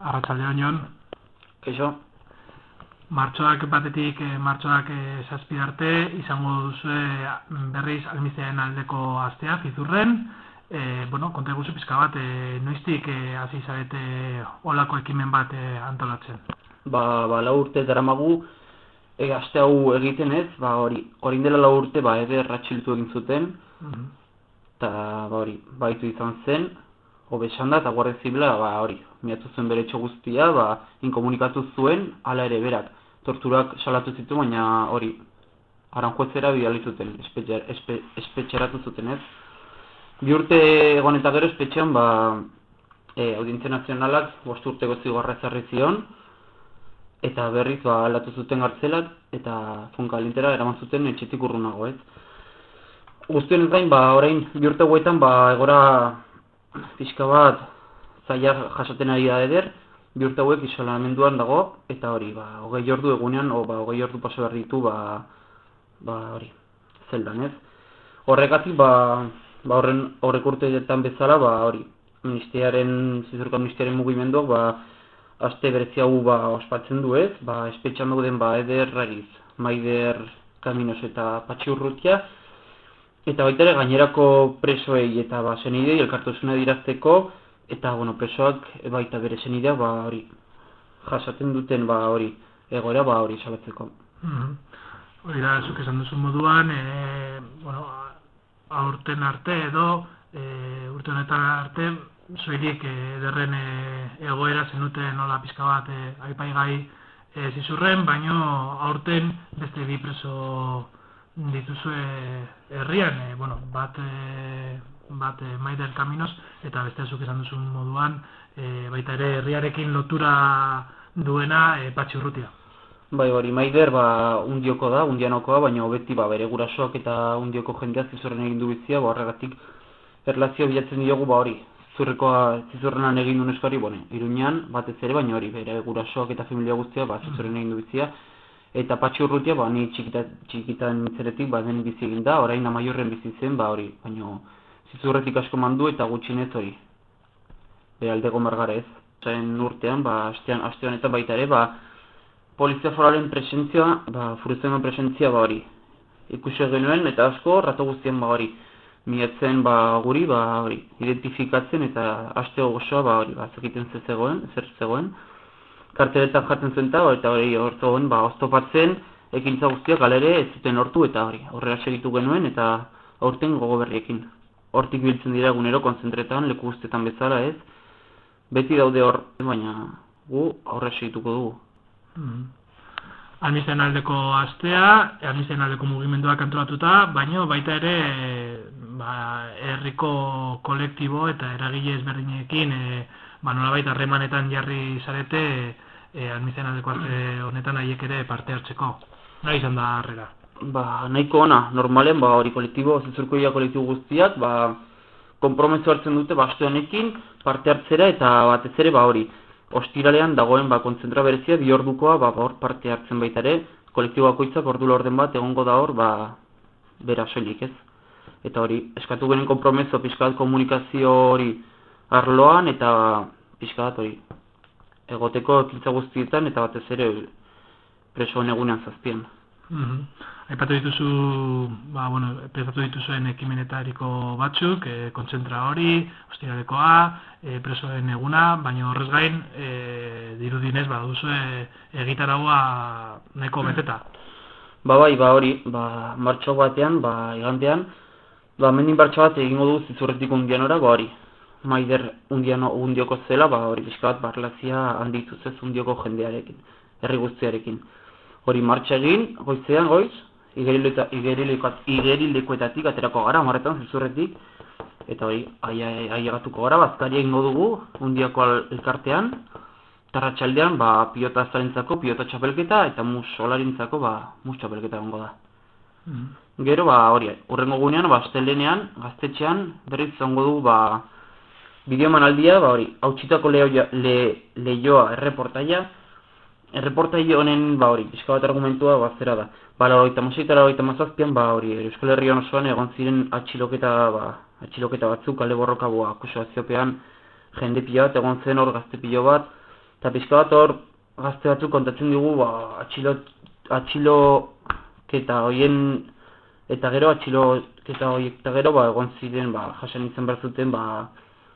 Arratxalde honion. Keixo? Martxoak batetik eh, martxoak eh, zazpi arte izango duzu berriz almizean aldeko astea fizurren. Eh, bueno, konta eguzu pizka bat, eh, noiztik eh, hasi zarete olako ekimen bat eh, antolatzen? Ba, ba lau urte dara magu, e, aste hau egiten ez, ba hori, hori dela lau urte, ba, eder ratxiltu egin zuten, Mhm. eta ba hori, baitu izan zen, hobesan da, eta guardia zibila, ba hori, miatu zuen bere etxo guztia, ba, inkomunikatu zuen, hala ere berak, torturak salatu zitu, baina hori, aranjuezera bidali zuten, espe, espetxeratu zuten ez. Bi urte egon eta gero espetxean, ba, e, audientzia nazionalak bost urteko zigorra ezarri zion, eta berriz ba, aldatu zuten gartzelak, eta funkalintera eraman zuten etxetik urrunago ez. Guztien gain, ba, orain bi urte guetan, ba, egora pixka bat zaila jasaten ari da eder, bi urte hauek isolamenduan dago, eta hori, ba, hogei ordu egunean, o, ba, hogei ordu paso behar ditu, ba, ba, hori, zeldan, ez? Horregatik, ba, ba horren horrek urteetan bezala, ba, hori, ministeriaren, zizurka ministeriaren mugimenduak, ba, aste berezi hau, ba, ospatzen du ez, ba, espetxan dauden, ba, eder rariz, maider, kaminos eta patxi urrutia, eta baita ere gainerako presoei eta ba, zenidei elkartasuna dirazteko, eta bueno, presoak baita bere zenidea, ba, hori, jasaten duten, ba, hori, egoera, ba, hori salatzeko. Mhm. Hori da, zuk esan duzu moduan, e, bueno, aurten arte edo, e, urte honetan arte, zoirik e, derren e, egoera zenuten nola pizka bat e, aipaigai e, zizurren, baino aurten beste bi preso dituzue herrian, e, bueno, bat, e, bat e, Maider Kaminos, eta beste zuk esan duzun moduan, e, baita ere herriarekin lotura duena e, Patxi. Bai, hori, Maider, ba, undioko da, undianokoa, baina hobeti, ba, bere gurasoak eta undioko jendea zizurren egin du bizia, ba, horregatik, erlazio bilatzen diogu, ba, hori, zurrekoa zizurrenan egin duen eskari, bueno, iruñan, batez ere, baina hori, bere gurasoak eta familia guztia, ba, zizurren egin du bizia, eta patxi urrutia, ba, ni txikita, txikitan nintzeretik, ba, den bizi egin da, orain amaiurren bizi zen, ba, hori, baina zizurretik asko mandu eta gutxinez hori, bere aldego margara ez. Zain urtean, ba, astean, aste honetan baita ere, ba, polizia foralen presentzia, ba, furuzenen presentzia, ba, hori, ikusi genuen, eta asko, rato guztien, ba, hori, miatzen, ba, guri, ba, hori, identifikatzen, eta aste gozoa, ba, hori, ba, zekiten ze zegoen, zer zegoen, karteletan jartzen zuen eta, eta hori, hor zegoen, ba, oztopatzen, ekintza guztiak galere ez zuten hortu, eta hori, horrela segitu genuen, eta aurten gogo berriekin. Hortik biltzen dira egunero konzentretan, leku guztietan bezala, ez, beti daude hor, baina gu aurre segituko dugu. Mm. Almizen aldeko astea, almizen aldeko mugimenduak antolatuta, baino baita ere ba, herriko kolektibo eta eragile ezberdinekin e, ba, nolabait harremanetan jarri zarete e, almizen aldeko aste honetan haiek ere parte hartzeko. Nahi izan da harrera. Ba, nahiko ona, normalen, ba, hori kolektibo, zezurkoia kolektibo guztiak, ba, kompromezu hartzen dute, ba, aste honekin, parte hartzera eta batez ere, ba, hori, ostiralean dagoen ba kontzentra berezia bi ordukoa ba hor parte hartzen baita ere kolektibo bakoitzak ordu orden bat egongo da hor ba bera soilik ez eta hori eskatu genen konpromeso pizkat komunikazio hori arloan eta pizkat hori egoteko ekintza guztietan eta batez ere preso egunean zazpian. Mm Aipatu dituzu, ba, bueno, prestatu dituzuen ekimenetariko batzuk, e, kontzentra hori, ostiralekoa, e, presoen eguna, baina horrez gain, e, dirudinez, ba, duzu e, egitaragoa nahiko beteta. Ba, bai, ba, hori, ba, martxo batean, ba, igantean, ba, mendin martxo bat egingo du zizurretik undianora, ba, hori, maider undiano, undioko zela, ba, hori, pixka bat, barlazia handituz ez undioko jendearekin, herri guztiarekin. Hori, martxa egin, goizean, goiz, igerilekoetatik aterako gara, marretan, zizurretik, eta hori, ailegatuko gara, bazkari egingo dugu, undiako elkartean, tarratxaldean, ba, pilota zalentzako, pilota txapelketa, eta mus solarintzako, ba, mus txapelketa egongo da. Mm. Gero, ba, hori, urrengo gunean, ba, astelenean, gaztetxean, berriz zongo dugu, ba, bideoman aldia, ba, hori, hautsitako lehoia, le, lehioa erreportaia, erreportaile honen, ba, hori, pixka bat argumentua, ba, zera da. Ba, lagoita moseita, lagoita mazazpian, ba, hori, Euskal Herrian osoan egon ziren atxiloketa, ba, atxiloketa batzuk, kale borroka, boa, akusaziopean, jende pila bat, egon zen hor gazte pilo bat, Eta pixka bat hor, gazte batzuk kontatzen dugu, ba, atxilo, atxilo eta hoien, eta gero atxilo eta horiek eta gero, ba, egon ziren, ba, jasen izan behar zuten, ba,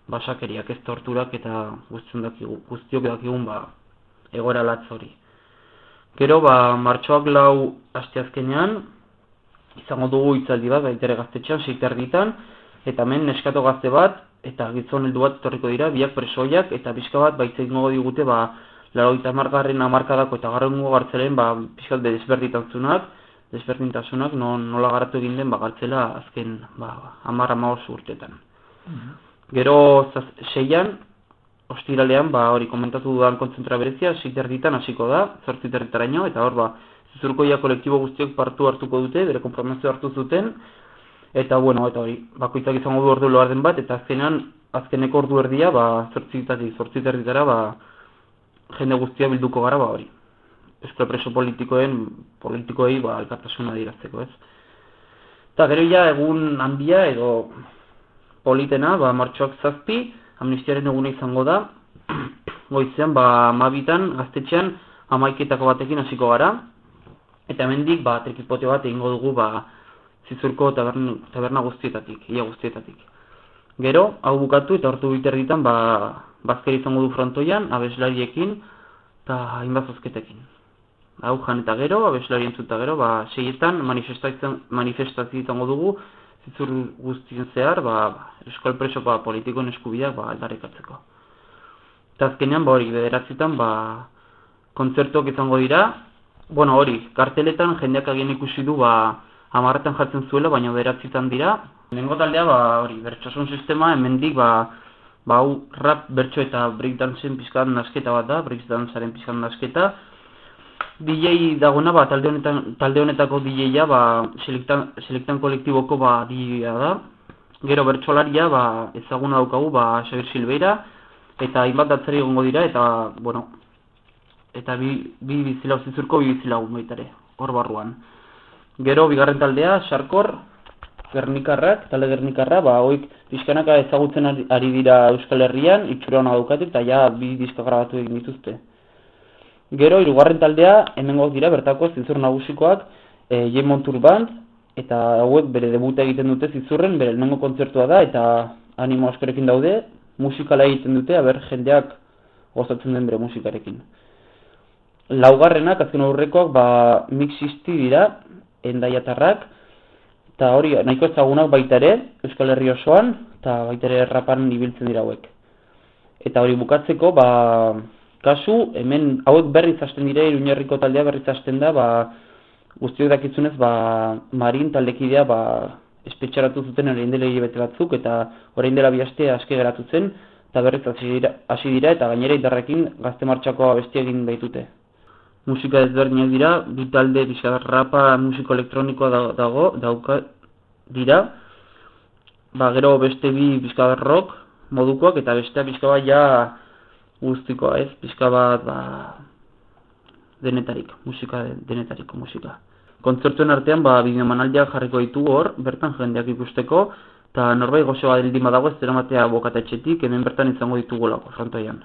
basakeriak ez torturak eta dakigu, guztiok dakigun, ba, egora latz hori. Gero, ba, martxoak lau asteazkenean, izango dugu itzaldi bat, baitere gaztetxean, seiter ditan, eta hemen neskato gazte bat, eta gizon heldu bat etorriko dira, biak presoiak, eta pixka bat baitzeik nago digute, ba, laro eta margarren amarkadako eta garren gartzelen, ba, pixka desberditantzunak, desberdintasunak, no, nola garatu egin den, ba, gartzela azken, ba, amarra maoz urtetan. Mhm. Gero, zaz, seian, ostiralean, ba, hori komentatu dudan kontzentra berezia, seiter ditan hasiko da, zortziterritaraino, eta hor, ba, zizurkoia kolektibo guztiok partu hartuko dute, bere kompromesio hartu zuten, Eta, bueno, eta hori, bakoitzak izango du ordu loa den bat, eta azkenean, azkeneko ordu erdia, ba, zortzitatik, zortziterditara, ba, jende guztia bilduko gara, ba, hori. Euskal preso politikoen, politikoei, ba, elkartasuna dirazteko, ez. Eta gero ja, egun handia, edo politena, ba, martxoak zazpi, amnistiaren eguna izango da, goizean, ba, mabitan, gaztetxean, amaiketako batekin hasiko gara, eta hemendik ba, trikipote bat egingo dugu, ba, zizurko taberna, taberna guztietatik, ia guztietatik. Gero, hau bukatu eta hortu biter ditan, ba, bazkeri izango du frontoian, abeslariekin, eta hainbat. Hau jan eta gero, abeslarien zuta gero, ba, seietan manifestazio izango dugu, zizur guztien zehar, ba, eskol preso ba, politikoen eskubideak ba, aldarrikatzeko. Eta azkenean, ba, hori, bederatzitan, ba, kontzertuak izango dira, bueno, hori, karteletan jendeak agien ikusi du, ba, amarretan jartzen zuela, baina beratzitan dira. Nengo taldea, ba, hori, bertsosun sistema, hemendik ba, ba, hau, rap, bertso eta breakdanceen pizkan nasketa bat da, breakdanceren pizkan nasketa. DJ dagona, ba, talde, honetan, talde honetako DJ-a, ba, selektan, selektan kolektiboko ba, dj da. Gero bertsolaria, ba, ezaguna daukagu, ba, Xavier Silveira, eta hainbat datzari egongo dira, eta, bueno, eta bi, bi bizilau zizurko bi bizilau baitare, hor barruan. Gero, bigarren taldea, Sarkor, Gernikarrak, talde Gernikarra, ba, oik diskanaka ezagutzen ari dira Euskal Herrian, itxura hona daukatik, eta ja, bi diska grabatu egin dituzte. Gero, irugarren taldea, hemen dira, bertako zizur nagusikoak, e, Jen Montur Band, eta hauek bere debuta egiten dute zizurren, bere nengo kontzertua da, eta animo askorekin daude, musikala egiten dute, aber jendeak gozatzen den bere musikarekin. Laugarrenak, azken aurrekoak, ba, mixisti dira, endaiatarrak, eta hori nahiko ezagunak baita ere, Euskal Herri osoan, eta baita ere errapan ibiltzen dira hauek. Eta hori bukatzeko, ba, kasu, hemen hauek berriz hasten dire, iruñerriko taldea berriz hasten da, ba, guztiok dakitzunez, ba, marin taldekidea, ba, espetxaratu zuten orain dela bete batzuk, eta orain dela bihazte aske geratu zen, eta berriz hasi dira, eta gainera itarrekin gazte martxako abesti egin baitute musika ezberdinak dira, bi talde rapa musiko elektronikoa dago, dauka dira. Ba, gero beste bi bizka rock modukoak eta beste bizka ja guztikoa, ez? Bizka bat ba, denetarik, musika denetariko musika. Kontzertuen artean ba bideomanaldiak jarriko ditu hor, bertan jendeak ikusteko, eta norbait gozo bat dago ez zera matea bokatetxetik, hemen bertan izango ditugolako, frontoian.